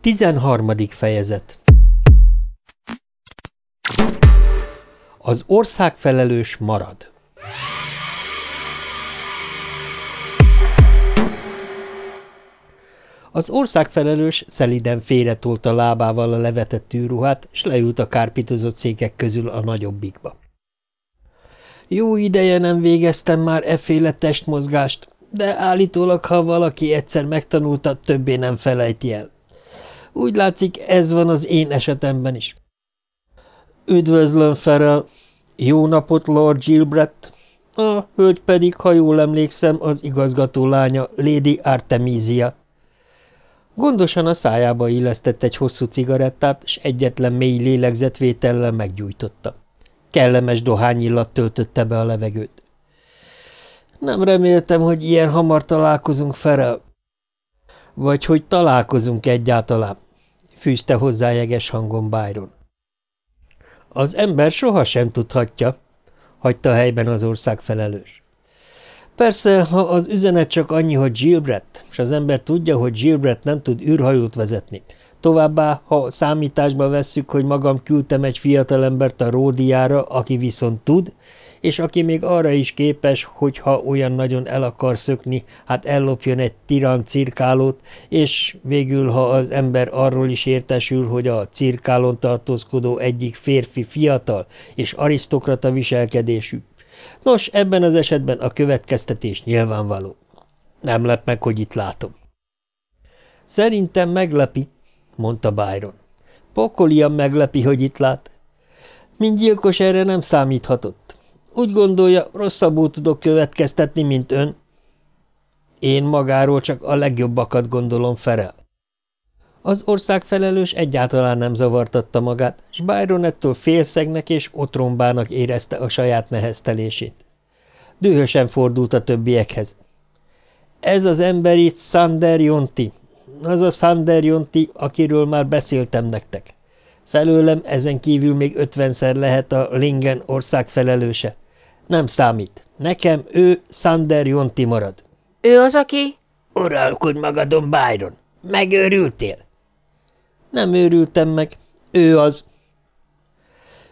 Tizenharmadik fejezet Az országfelelős marad Az országfelelős szeliden félretolta lábával a levetett tűruhát, s leült a kárpitozott székek közül a nagyobbikba. Jó ideje nem végeztem már efféle testmozgást, de állítólag, ha valaki egyszer megtanulta, többé nem felejti el. Úgy látszik, ez van az én esetemben is. Üdvözlöm, Ferel! Jó napot, Lord Gilbreth! A hölgy pedig, ha jól emlékszem, az igazgató lánya, Lady Artemisia. Gondosan a szájába illesztett egy hosszú cigarettát, és egyetlen mély lélegzetvétellel meggyújtotta. Kellemes dohányillat töltötte be a levegőt. Nem reméltem, hogy ilyen hamar találkozunk, Ferel. Vagy hogy találkozunk egyáltalán, fűzte hozzá jeges hangon Byron. Az ember sohasem tudhatja, hagyta helyben az ország felelős. Persze, ha az üzenet csak annyi, hogy Gilbreth, és az ember tudja, hogy Gilbreth nem tud űrhajót vezetni, továbbá, ha számításba vesszük, hogy magam küldtem egy fiatalembert a Ródiára, aki viszont tud, és aki még arra is képes, hogy ha olyan nagyon el akar szökni, hát ellopjon egy tiran cirkálót, és végül, ha az ember arról is értesül, hogy a cirkálon tartózkodó egyik férfi fiatal és arisztokrata viselkedésű. Nos, ebben az esetben a következtetés nyilvánvaló. Nem lep meg, hogy itt látom. Szerintem meglepi, mondta Byron. Pokolian meglepi, hogy itt lát. Mint gyilkos erre nem számíthatott. Úgy gondolja, rosszabbul tudok következtetni, mint ön. Én magáról csak a legjobbakat gondolom Ferel. Az ország felelős egyáltalán nem zavartatta magát, és Byron ettől félszegnek és otrombának érezte a saját neheztelését. Dühösen fordult a többiekhez. Ez az ember itt Sander Jonti, az a Sander Jonti, akiről már beszéltem nektek. Felőlem ezen kívül még ötvenszer lehet a Lingen ország felelőse. Nem számít. Nekem ő Sander Jonti marad. Ő az, aki? Uralkodj magadon, Byron. Megőrültél? Nem őrültem meg. Ő az.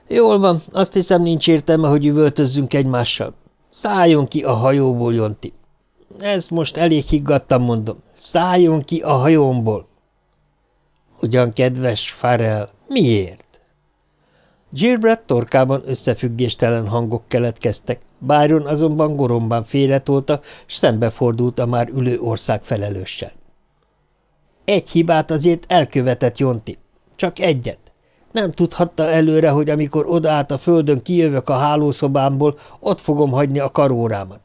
Jól van, azt hiszem nincs értelme, hogy üvöltözzünk egymással. Szálljon ki a hajóból, Jonti. Ez most elég higgadtan mondom. Szálljon ki a hajómból. Ugyan, kedves Farrell, miért? Gilbert torkában összefüggéstelen hangok keletkeztek, Byron azonban gorombán félretolta, s szembefordult a már ülő ország felelőssel. Egy hibát azért elkövetett Jonti. Csak egyet. Nem tudhatta előre, hogy amikor odaállt a földön kijövök a hálószobámból, ott fogom hagyni a karórámat.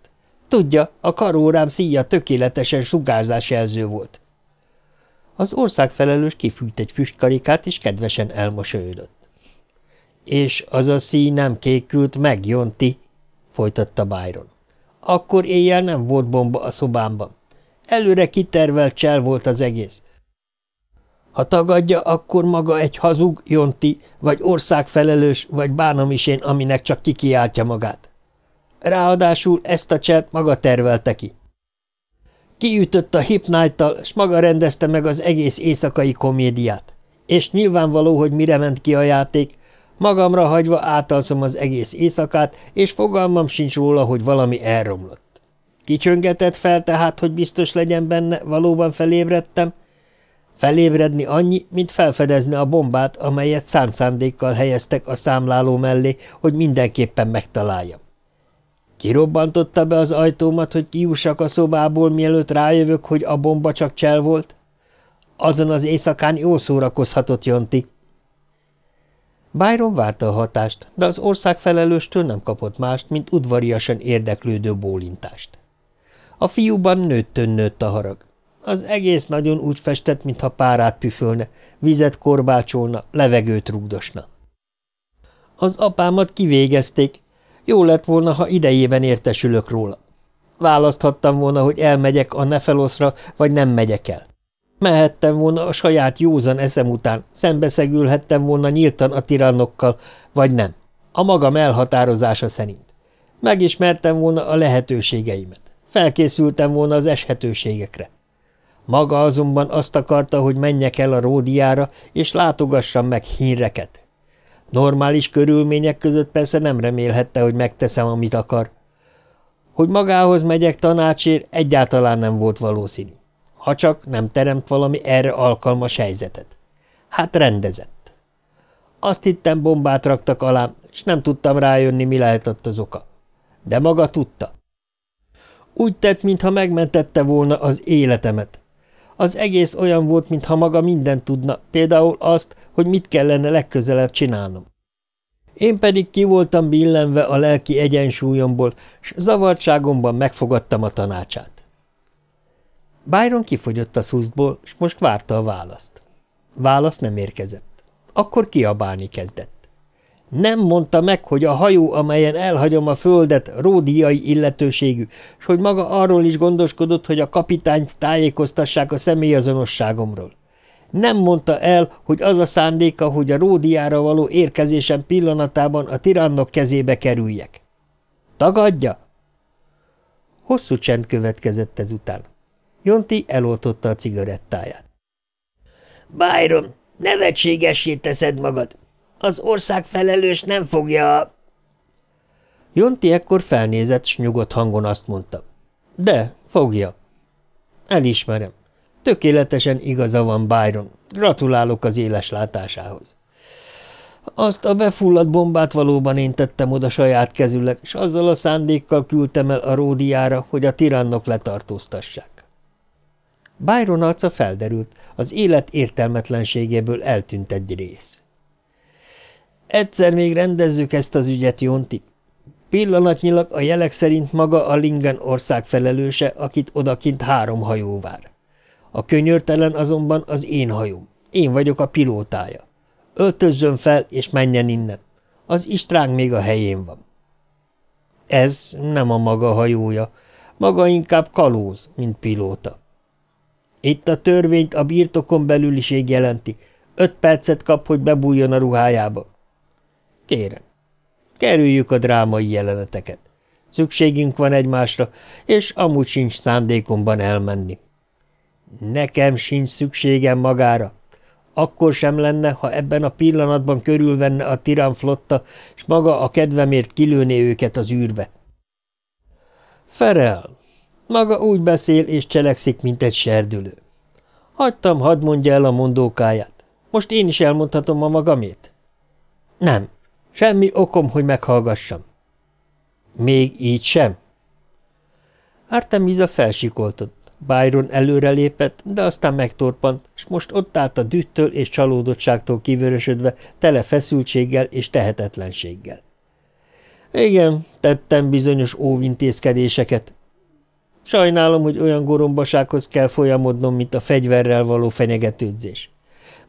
Tudja, a karórám szíja tökéletesen sugárzásjelző volt. Az országfelelős kifűt egy füstkarikát, és kedvesen elmosolyodott. És az a szíj nem kékült meg, folytatta Byron. Akkor éjjel nem volt bomba a szobámban. Előre kitervelt csel volt az egész. Ha tagadja, akkor maga egy hazug, Jonti, vagy országfelelős, vagy bánom is én, aminek csak kikiáltja magát. Ráadásul ezt a cselt maga tervelte ki. Kiütött a hipnájttal, s maga rendezte meg az egész éjszakai komédiát. És nyilvánvaló, hogy mire ment ki a játék, Magamra hagyva átalszom az egész éjszakát, és fogalmam sincs róla, hogy valami elromlott. Kicsöngetett fel tehát, hogy biztos legyen benne, valóban felébredtem? Felébredni annyi, mint felfedezni a bombát, amelyet számszándékkal helyeztek a számláló mellé, hogy mindenképpen megtaláljam. Kirobbantotta be az ajtómat, hogy kiussak a szobából, mielőtt rájövök, hogy a bomba csak csel volt? Azon az éjszakán jól szórakozhatott Jonti. Byron várta a hatást, de az ország felelőstől nem kapott mást, mint udvariasan érdeklődő bólintást. A fiúban nőttön nőtt a harag. Az egész nagyon úgy festett, mintha párát püfölne, vizet korbácsolna, levegőt rúgdosna. Az apámat kivégezték. Jó lett volna, ha idejében értesülök róla. Választhattam volna, hogy elmegyek a Nefeloszra, vagy nem megyek el. Mehettem volna a saját józan eszem után, szembeszegülhettem volna nyíltan a tirannokkal, vagy nem, a magam elhatározása szerint. Megismertem volna a lehetőségeimet, felkészültem volna az eshetőségekre. Maga azonban azt akarta, hogy menjek el a ródiára, és látogassam meg híreket. Normális körülmények között persze nem remélhette, hogy megteszem, amit akar. Hogy magához megyek tanácsért, egyáltalán nem volt valószínű. Ha csak nem teremt valami erre alkalmas helyzetet. Hát rendezett. Azt hittem, bombát raktak alám, és nem tudtam rájönni, mi lehetett az oka. De maga tudta. Úgy tett, mintha megmentette volna az életemet. Az egész olyan volt, mintha maga mindent tudna, például azt, hogy mit kellene legközelebb csinálnom. Én pedig ki voltam billenve a lelki egyensúlyomból, s zavartságomban megfogadtam a tanácsát. Byron kifogyott a szusztból, s most várta a választ. Válasz nem érkezett. Akkor kiabálni kezdett. Nem mondta meg, hogy a hajó, amelyen elhagyom a földet, ródiai illetőségű, és hogy maga arról is gondoskodott, hogy a kapitányt tájékoztassák a személyazonosságomról. Nem mondta el, hogy az a szándéka, hogy a ródiára való érkezésem pillanatában a tirannok kezébe kerüljek. Tagadja? Hosszú csend következett ezután. Jonti eloltotta a cigarettáját. – Byron, nevetségessé teszed magad. Az ország felelős nem fogja. Jonti ekkor felnézett, s nyugodt hangon azt mondta. De, fogja. Elismerem. Tökéletesen igaza van Byron. Gratulálok az éles látásához. Azt a befulladt bombát valóban én tettem oda saját kezüleg, és azzal a szándékkal küldtem el a ródiára, hogy a tirannok letartóztassák. Byron arca felderült, az élet értelmetlenségéből eltűnt egy rész. Egyszer még rendezzük ezt az ügyet, Jonti. Pillanatnyilag a jelek szerint maga a Lingen ország felelőse, akit odakint három hajó vár. A könyörtelen azonban az én hajóm. Én vagyok a pilótája. Öltözzön fel, és menjen innen. Az istránk még a helyén van. Ez nem a maga hajója, maga inkább kalóz, mint pilóta. Itt a törvényt a birtokon belüliség jelenti. Öt percet kap, hogy bebújjon a ruhájába. Kérem, kerüljük a drámai jeleneteket. Szükségünk van egymásra, és amúgy sincs szándékomban elmenni. Nekem sincs szükségem magára. Akkor sem lenne, ha ebben a pillanatban körülvenne a tiran flotta, és maga a kedvemért kilőné őket az űrbe. Ferel, maga úgy beszél és cselekszik, mint egy serdülő. Hagytam, hadd mondja el a mondókáját. Most én is elmondhatom a magamét? Nem, semmi okom, hogy meghallgassam. Még így sem? Artemisa felsikoltott. Byron előrelépett, de aztán megtorpant, és most ott állt a dühtől és csalódottságtól kivörösödve, tele feszültséggel és tehetetlenséggel. Igen, tettem bizonyos óvintézkedéseket. Sajnálom, hogy olyan gorombasághoz kell folyamodnom, mint a fegyverrel való fenyegetődzés.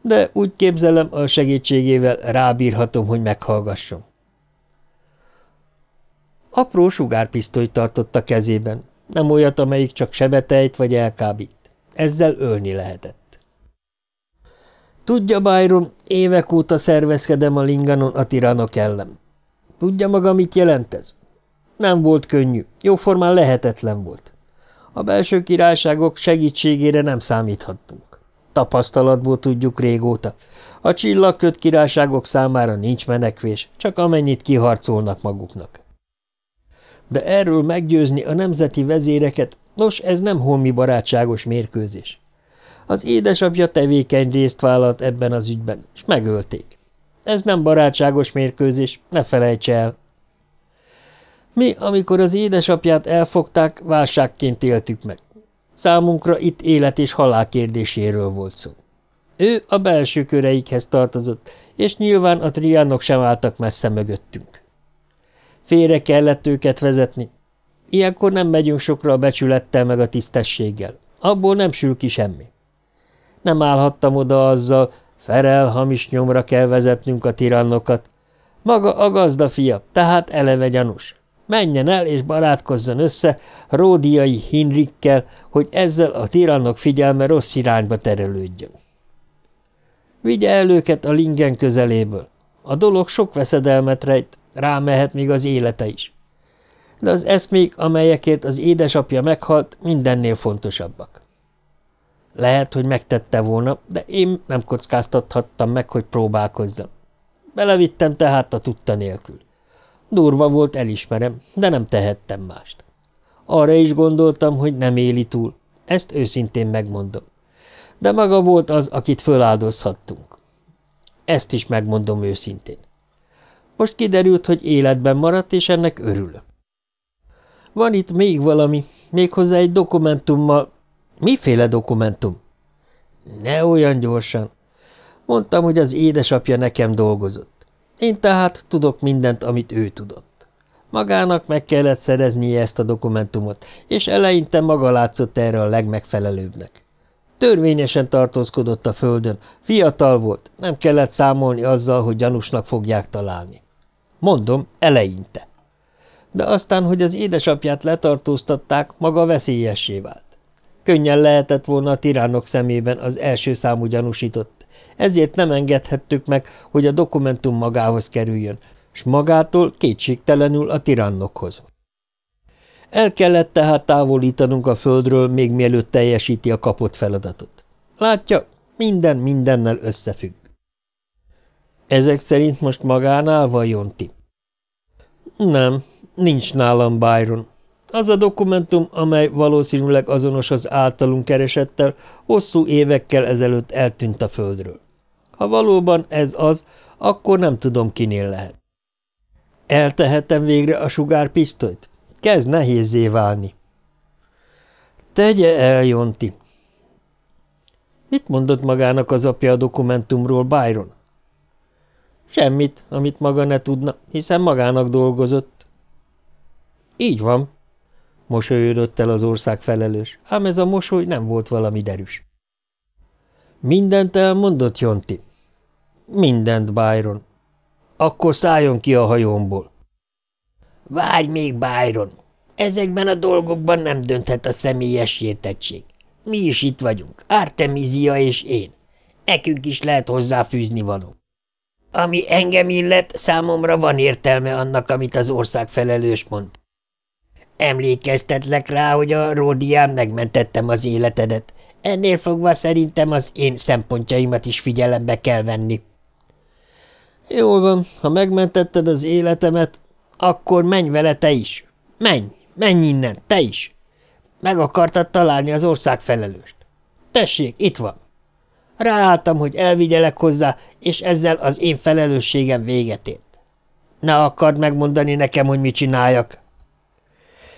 De úgy képzelem, a segítségével rábírhatom, hogy meghallgasson. Apró sugárpisztolyt tartott a kezében, nem olyat, amelyik csak sebetejt vagy elkábít. Ezzel ölni lehetett. Tudja, Byron, évek óta szervezkedem a Linganon a tiranok ellen. Tudja maga, mit jelent ez? Nem volt könnyű, jóformán lehetetlen volt. A belső királyságok segítségére nem számíthattunk. Tapasztalatból tudjuk régóta. A csillagköt királyságok számára nincs menekvés, csak amennyit kiharcolnak maguknak de erről meggyőzni a nemzeti vezéreket, nos, ez nem holmi barátságos mérkőzés. Az édesapja tevékeny részt vállalt ebben az ügyben, és megölték. Ez nem barátságos mérkőzés, ne felejts el. Mi, amikor az édesapját elfogták, válságként éltük meg. Számunkra itt élet és halál kérdéséről volt szó. Ő a belső köreikhez tartozott, és nyilván a triánok sem álltak messze mögöttünk. Félre kellett őket vezetni. Ilyenkor nem megyünk sokra a becsülettel meg a tisztességgel. Abból nem sül ki semmi. Nem állhattam oda azzal, Ferel hamis nyomra kell vezetnünk a tirannokat. Maga a gazda fia, tehát eleve gyanús. Menjen el és barátkozzon össze Ródiai Hinrikkel, hogy ezzel a tirannok figyelme rossz irányba terelődjön. Vigye el őket a lingen közeléből. A dolog sok veszedelmet rejt, rámehet még az élete is. De az eszmék, amelyekért az édesapja meghalt, mindennél fontosabbak. Lehet, hogy megtette volna, de én nem kockáztathattam meg, hogy próbálkozzam. Belevittem tehát a tudta nélkül. Durva volt, elismerem, de nem tehettem mást. Arra is gondoltam, hogy nem éli túl. Ezt őszintén megmondom. De maga volt az, akit föláldozhattunk. Ezt is megmondom őszintén. Most kiderült, hogy életben maradt, és ennek örülök. Van itt még valami, méghozzá egy dokumentummal. Miféle dokumentum? Ne olyan gyorsan. Mondtam, hogy az édesapja nekem dolgozott. Én tehát tudok mindent, amit ő tudott. Magának meg kellett szereznie ezt a dokumentumot, és eleinte maga látszott erre a legmegfelelőbbnek. Törvényesen tartózkodott a földön, fiatal volt, nem kellett számolni azzal, hogy gyanúsnak fogják találni. Mondom, eleinte. De aztán, hogy az édesapját letartóztatták, maga veszélyessé vált. Könnyen lehetett volna a tiránok szemében az első számú gyanúsított, ezért nem engedhettük meg, hogy a dokumentum magához kerüljön, s magától kétségtelenül a tirannokhoz. El kellett tehát távolítanunk a földről, még mielőtt teljesíti a kapott feladatot. Látja, minden mindennel összefügg. Ezek szerint most magánál van Jonti? Nem, nincs nálam Byron. Az a dokumentum, amely valószínűleg azonos az általunk keresettel, hosszú évekkel ezelőtt eltűnt a földről. Ha valóban ez az, akkor nem tudom, kinél lehet. Eltehetem végre a sugárpisztolyt? Kezd nehézé válni. Tegye el, Jonti. Mit mondott magának az apja a dokumentumról, Byron? Semmit, amit maga ne tudna, hiszen magának dolgozott. Így van, mosolyodott el az ország felelős, ám ez a mosoly nem volt valami derűs. Mindent elmondott, Jonti? Mindent, Byron. Akkor szálljon ki a hajómból. Várj még, Byron! Ezekben a dolgokban nem dönthet a személyes sértettség. Mi is itt vagyunk, Artemisia és én. Nekünk is lehet hozzáfűzni való. Ami engem illet, számomra van értelme annak, amit az ország felelős mond. Emlékeztetlek rá, hogy a Ródián megmentettem az életedet. Ennél fogva szerintem az én szempontjaimat is figyelembe kell venni. Jól van, ha megmentetted az életemet, akkor menj vele te is. Menj, menj innen, te is. Meg akartad találni az ország felelőst. Tessék, itt van. Ráálltam, hogy elvigyelek hozzá, és ezzel az én felelősségem véget ért. Ne akard megmondani nekem, hogy mit csináljak.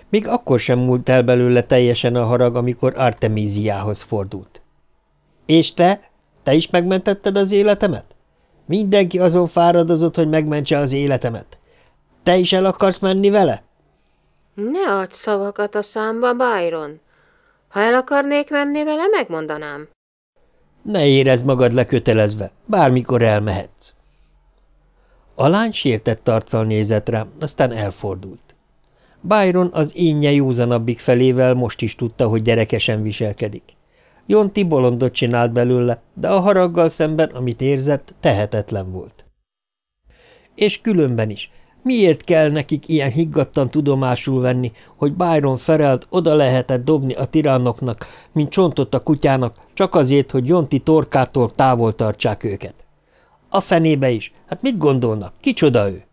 Még akkor sem múlt el belőle teljesen a harag, amikor Artemíziához fordult. És te? Te is megmentetted az életemet? Mindenki azon fáradozott, hogy megmentse az életemet. Te is el akarsz menni vele? Ne adj szavakat a számba, Byron. Ha el akarnék menni vele, megmondanám. Ne érezd magad lekötelezve, bármikor elmehetsz. A lány sértett arccal nézett rá, aztán elfordult. Byron az énje józanabbik felével most is tudta, hogy gyerekesen viselkedik. Jonti bolondot csinált belőle, de a haraggal szemben, amit érzett, tehetetlen volt. És különben is, miért kell nekik ilyen higgadtan tudomásul venni, hogy Byron Ferelt oda lehetett dobni a tiránoknak, mint csontot a kutyának, csak azért, hogy Jonti torkától távol tartsák őket? A fenébe is. Hát mit gondolnak? Kicsoda ő?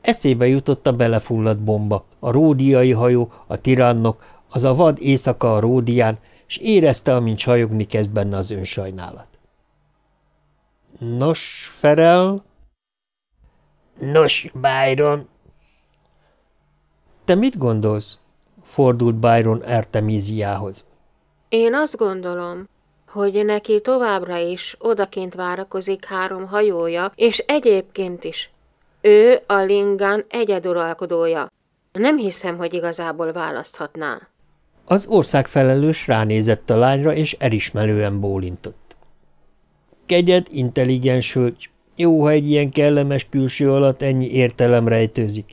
Eszébe jutott a belefulladt bomba, a ródiai hajó, a tirannok, az a vad éjszaka a ródián, és érezte, amint sajogni kezd benne az önsajnálat. Nos, Ferel? Nos, Byron. Te mit gondolsz? Fordult Byron Artemisiához. Én azt gondolom, hogy neki továbbra is odakint várakozik három hajója, és egyébként is. Ő a Lingan egyeduralkodója. Nem hiszem, hogy igazából választhatná. Az ország felelős ránézett a lányra, és elismerően bólintott. Kegyed, intelligens hölgy, jó, ha egy ilyen kellemes külső alatt ennyi értelem rejtőzik.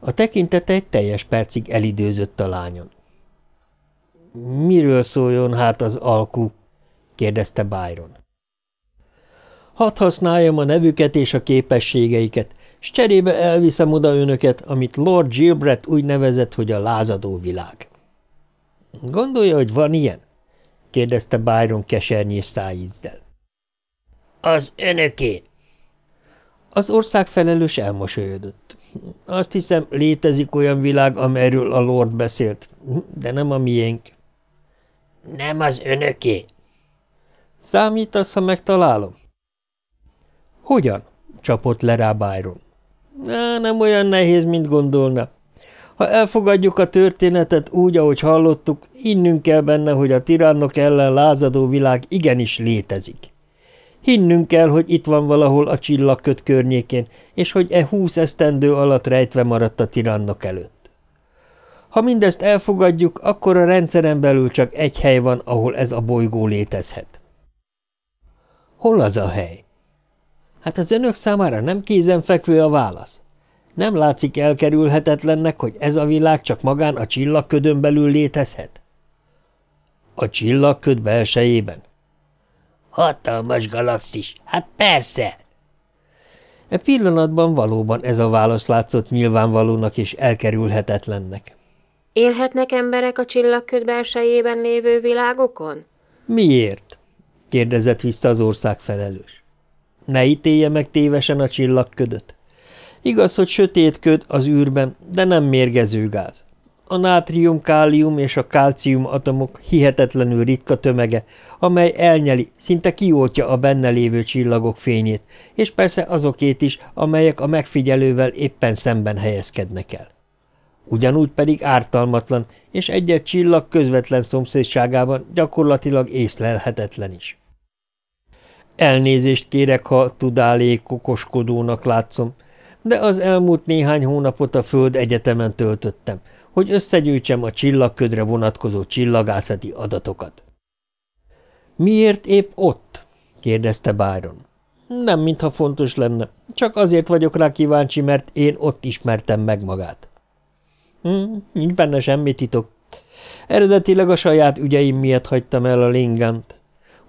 A tekintete egy teljes percig elidőzött a lányon. Miről szóljon hát az alkú? kérdezte Byron. Hadd használjam a nevüket és a képességeiket, s cserébe elviszem oda önöket, amit Lord Gilbert úgy nevezett, hogy a lázadó világ. Gondolja, hogy van ilyen? kérdezte Byron kesernyés szájízzel. Az önöké. Az ország felelős elmosolyodott. Azt hiszem, létezik olyan világ, amelyről a Lord beszélt, de nem a miénk. Nem az önöké. Számítasz, ha megtalálom? Hogyan? csapott le rá Byron. Na, nem olyan nehéz, mint gondolna. Ha elfogadjuk a történetet úgy, ahogy hallottuk, innünk kell benne, hogy a tirannok ellen lázadó világ igenis létezik. Hinnünk kell, hogy itt van valahol a csillagköt környékén, és hogy e húsz esztendő alatt rejtve maradt a tirannok előtt. Ha mindezt elfogadjuk, akkor a rendszeren belül csak egy hely van, ahol ez a bolygó létezhet. Hol az a hely? Hát az önök számára nem kézenfekvő a válasz. Nem látszik elkerülhetetlennek, hogy ez a világ csak magán a csillagködön belül létezhet? A csillagköd belsejében? Hatalmas galaxis, hát persze! E pillanatban valóban ez a válasz látszott nyilvánvalónak és elkerülhetetlennek. Élhetnek emberek a csillagköd belsejében lévő világokon? Miért? kérdezett vissza az ország felelős. Ne ítélje meg tévesen a csillagködöt. Igaz, hogy sötét köd az űrben, de nem mérgező gáz. A nátrium, kálium és a kálcium atomok hihetetlenül ritka tömege, amely elnyeli, szinte kioltja a benne lévő csillagok fényét, és persze azokét is, amelyek a megfigyelővel éppen szemben helyezkednek el. Ugyanúgy pedig ártalmatlan, és egy-egy csillag közvetlen szomszédságában gyakorlatilag észlelhetetlen is. Elnézést kérek, ha tudálék kokoskodónak látszom, de az elmúlt néhány hónapot a Föld Egyetemen töltöttem, hogy összegyűjtsem a csillagködre vonatkozó csillagászati adatokat. Miért épp ott? kérdezte Byron. Nem, mintha fontos lenne, csak azért vagyok rá kíváncsi, mert én ott ismertem meg magát. Hm, nincs benne semmi titok. Eredetileg a saját ügyeim miatt hagytam el a lingant.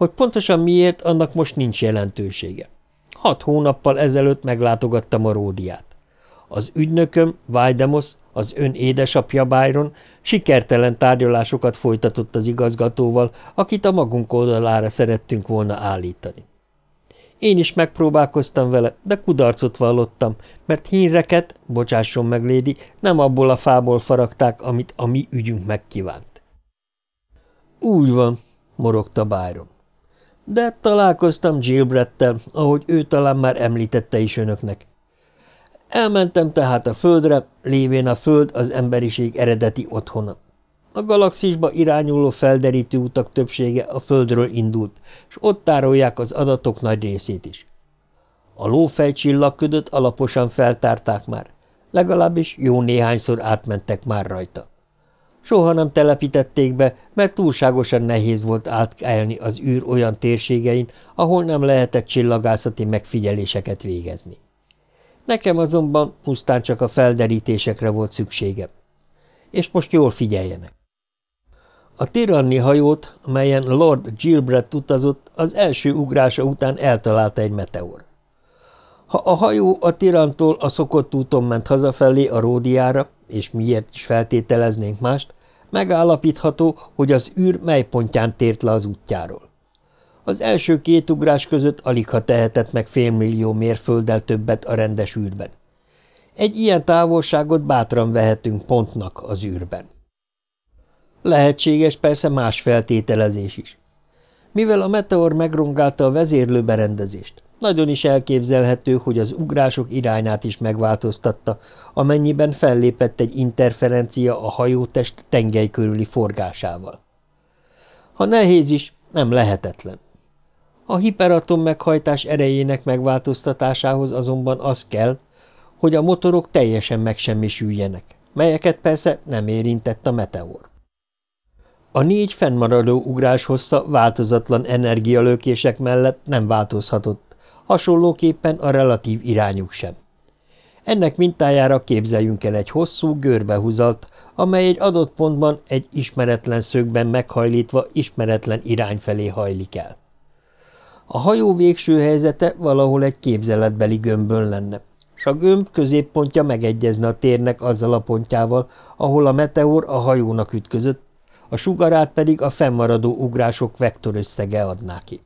Hogy pontosan miért, annak most nincs jelentősége. Hat hónappal ezelőtt meglátogattam a Ródiát. Az ügynököm, Vajdemos, az ön édesapja Byron sikertelen tárgyalásokat folytatott az igazgatóval, akit a magunk oldalára szerettünk volna állítani. Én is megpróbálkoztam vele, de kudarcot vallottam, mert hínreket, bocsásson meg, Lédi, nem abból a fából faragták, amit a mi ügyünk megkívánt. Úgy van, morogta Byron. De találkoztam Gilbrettel, ahogy ő talán már említette is önöknek. Elmentem tehát a földre, lévén a föld az emberiség eredeti otthona. A galaxisba irányuló felderítő utak többsége a földről indult, és ott tárolják az adatok nagy részét is. A lófej csillagködöt alaposan feltárták már, legalábbis jó néhányszor átmentek már rajta. Soha nem telepítették be, mert túlságosan nehéz volt átkelni az űr olyan térségein, ahol nem lehetett csillagászati megfigyeléseket végezni. Nekem azonban pusztán csak a felderítésekre volt szükségem. És most jól figyeljenek. A tiranni hajót, amelyen Lord Gilbreth utazott, az első ugrása után eltalálta egy meteor. Ha a hajó a tirantól a szokott úton ment hazafelé a ródiára, és miért is feltételeznénk mást, megállapítható, hogy az űr mely pontján tért le az útjáról. Az első két ugrás között alig ha tehetett meg félmillió mérfölddel többet a rendes űrben. Egy ilyen távolságot bátran vehetünk pontnak az űrben. Lehetséges persze más feltételezés is. Mivel a meteor megrongálta a vezérlő berendezést, nagyon is elképzelhető, hogy az ugrások irányát is megváltoztatta, amennyiben fellépett egy interferencia a hajótest tengely körüli forgásával. Ha nehéz is, nem lehetetlen. A hiperatom meghajtás erejének megváltoztatásához azonban az kell, hogy a motorok teljesen megsemmisüljenek, melyeket persze nem érintett a meteor. A négy fennmaradó ugrás hossza változatlan energialökések mellett nem változhatott, hasonlóképpen a relatív irányuk sem. Ennek mintájára képzeljünk el egy hosszú, görbehúzalt, amely egy adott pontban egy ismeretlen szögben meghajlítva ismeretlen irány felé hajlik el. A hajó végső helyzete valahol egy képzeletbeli gömbön lenne, s a gömb középpontja megegyezne a térnek azzal a pontjával, ahol a meteor a hajónak ütközött, a sugarát pedig a fennmaradó ugrások vektorösszege adná ki.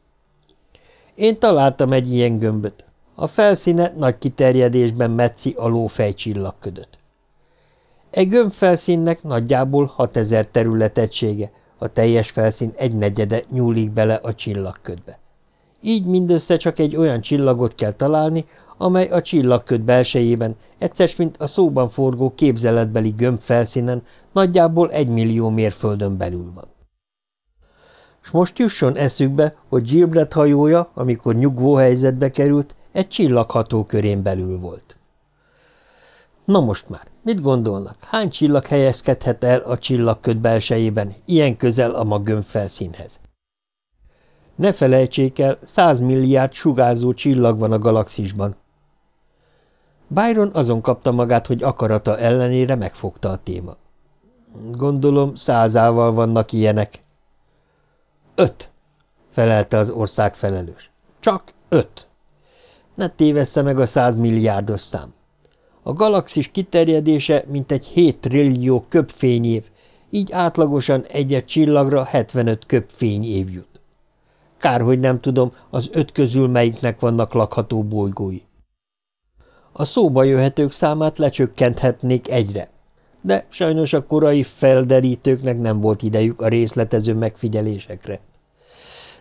Én találtam egy ilyen gömböt. A felszíne nagy kiterjedésben metszi a lófej csillagködöt. Egy gömb felszínnek nagyjából 6000 területegysége, a teljes felszín egynegyede nyúlik bele a csillagködbe. Így mindössze csak egy olyan csillagot kell találni, amely a csillagköd belsejében, egyszer mint a szóban forgó képzeletbeli gömb felszínen nagyjából egy millió mérföldön belül van. S most jusson eszükbe, hogy Gilbert hajója, amikor nyugvó helyzetbe került, egy csillagható körén belül volt. Na most már, mit gondolnak, hány csillag helyezkedhet el a csillagköd belsejében, ilyen közel a magömb felszínhez? Ne felejtsék el, százmilliárd sugárzó csillag van a galaxisban. Byron azon kapta magát, hogy akarata ellenére megfogta a téma. Gondolom, százával vannak ilyenek. Öt, felelte az ország felelős. Csak öt. Ne tévessze meg a százmilliárdos szám. A galaxis kiterjedése mintegy 7 trillió köpfényév, így átlagosan egyet csillagra 75 köpfényév jut. Kár, hogy nem tudom, az öt közül melyiknek vannak lakható bolygói. A szóba jöhetők számát lecsökkenthetnék egyre, de sajnos a korai felderítőknek nem volt idejük a részletező megfigyelésekre.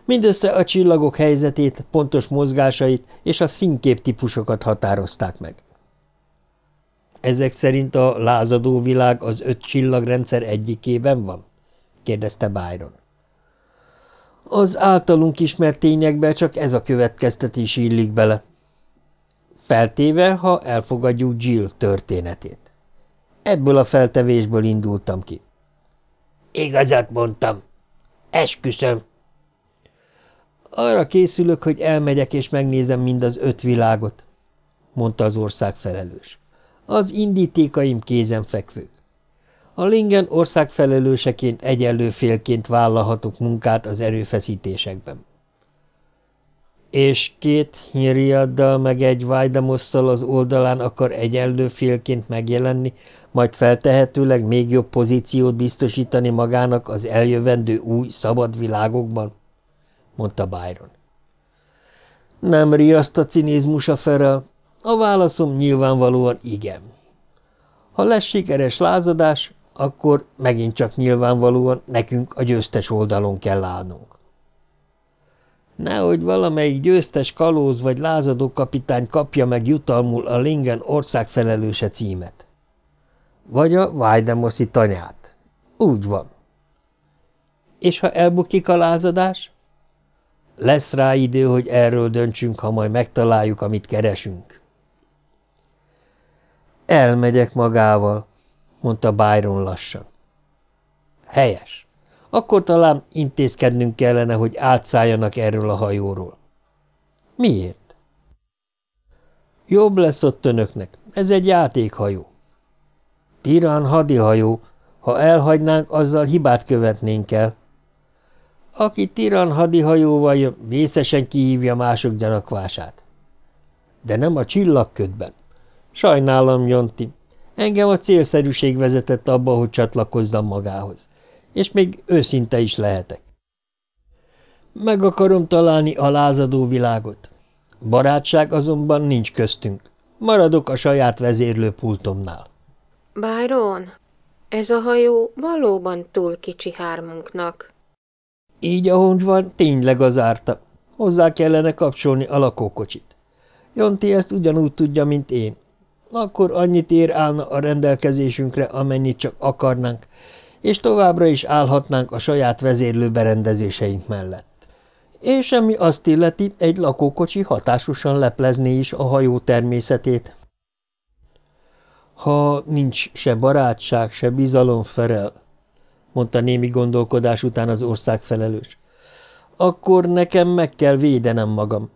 Mindössze a csillagok helyzetét, pontos mozgásait és a színkép típusokat határozták meg. Ezek szerint a lázadó világ az öt csillagrendszer egyikében van? kérdezte Byron. Az általunk ismert tényekbe csak ez a következtetés illik bele. Feltéve, ha elfogadjuk Jill történetét. Ebből a feltevésből indultam ki. Igazat mondtam. Esküszöm. Arra készülök, hogy elmegyek és megnézem mind az öt világot, mondta az ország felelős. Az indítékaim kézenfekvők. A Lingen ország felelőseként egyenlő félként vállalhatok munkát az erőfeszítésekben. És két Hiriaddal meg egy Vajdamosszal az oldalán akar egyenlő félként megjelenni, majd feltehetőleg még jobb pozíciót biztosítani magának az eljövendő új, szabad világokban? mondta Byron. Nem riaszt a cinizmus felel, a válaszom nyilvánvalóan igen. Ha lesz sikeres lázadás, akkor megint csak nyilvánvalóan nekünk a győztes oldalon kell állnunk. Nehogy valamelyik győztes kalóz vagy lázadó kapitány kapja meg jutalmul a Lingen ország felelőse címet. Vagy a Vajdemoszi tanyát. Úgy van. És ha elbukik a lázadás? Lesz rá idő, hogy erről döntsünk, ha majd megtaláljuk, amit keresünk. Elmegyek magával, mondta Byron lassan. Helyes. Akkor talán intézkednünk kellene, hogy átszálljanak erről a hajóról. Miért? Jobb lesz ott önöknek. Ez egy játékhajó. Tirán hadihajó. Ha elhagynánk, azzal hibát követnénk el. Aki tiran hadihajóval jön, vészesen kihívja mások gyanakvását. De nem a csillagködben. Sajnálom, Jonti. Engem a célszerűség vezetett abba, hogy csatlakozzam magához. És még őszinte is lehetek. Meg akarom találni a lázadó világot. Barátság azonban nincs köztünk. Maradok a saját vezérlőpultomnál. Byron, ez a hajó valóban túl kicsi hármunknak. Így, ahogy van, tényleg az árta. Hozzá kellene kapcsolni a lakókocsit. Jonti ezt ugyanúgy tudja, mint én. Akkor annyit ér állna a rendelkezésünkre, amennyit csak akarnánk, és továbbra is állhatnánk a saját vezérlő berendezéseink mellett. És ami azt illeti, egy lakókocsi hatásosan leplezné is a hajó természetét. Ha nincs se barátság, se bizalom felel, mondta némi gondolkodás után az ország felelős. Akkor nekem meg kell védenem magam.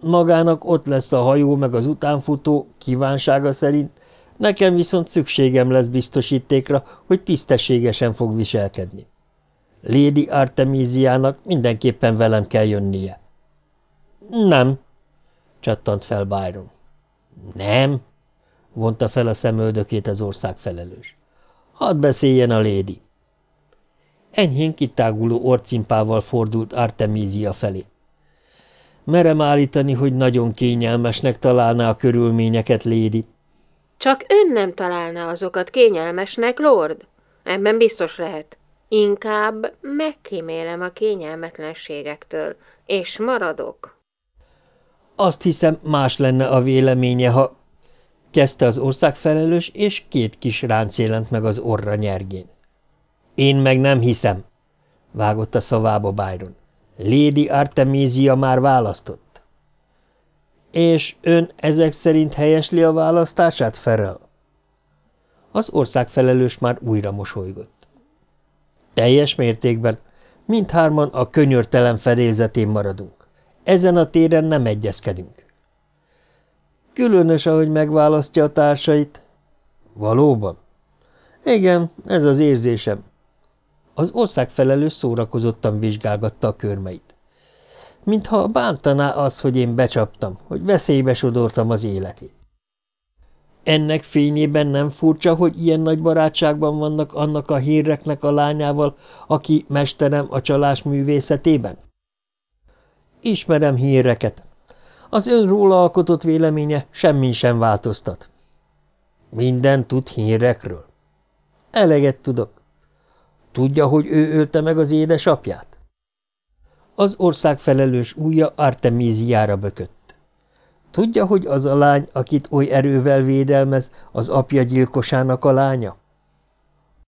Magának ott lesz a hajó meg az utánfutó, kívánsága szerint, nekem viszont szükségem lesz biztosítékra, hogy tisztességesen fog viselkedni. Lady Artemisiának mindenképpen velem kell jönnie. Nem, csattant fel Byron. Nem, vonta fel a szemöldökét az ország felelős. Hadd beszéljen a lédi. Enyhén kitáguló orcimpával fordult Artemízia felé. Merem állítani, hogy nagyon kényelmesnek találná a körülményeket, Lédi. Csak ön nem találná azokat kényelmesnek, Lord? Ebben biztos lehet. Inkább megkímélem a kényelmetlenségektől, és maradok. Azt hiszem, más lenne a véleménye, ha... Kezdte az országfelelős, és két kis ránc jelent meg az orra nyergén. Én meg nem hiszem, vágott a szavába Byron. Lady Artemisia már választott. És ön ezek szerint helyesli a választását, Ferel? Az országfelelős már újra mosolygott. Teljes mértékben. Mindhárman a könyörtelen fedélzetén maradunk. Ezen a téren nem egyezkedünk. Különös, ahogy megválasztja a társait. Valóban? Igen, ez az érzésem. Az országfelelős szórakozottan vizsgálgatta a körmeit. Mintha bántaná az, hogy én becsaptam, hogy veszélybe sodortam az életét. Ennek fényében nem furcsa, hogy ilyen nagy barátságban vannak annak a híreknek a lányával, aki mesterem a csalás művészetében? Ismerem híreket. Az ön róla alkotott véleménye semmin sem változtat. Minden tud hírekről. Eleget tudok. Tudja, hogy ő ölte meg az édesapját? Az ország felelős újja Artemíziára bökött. Tudja, hogy az a lány, akit oly erővel védelmez, az apja gyilkosának a lánya?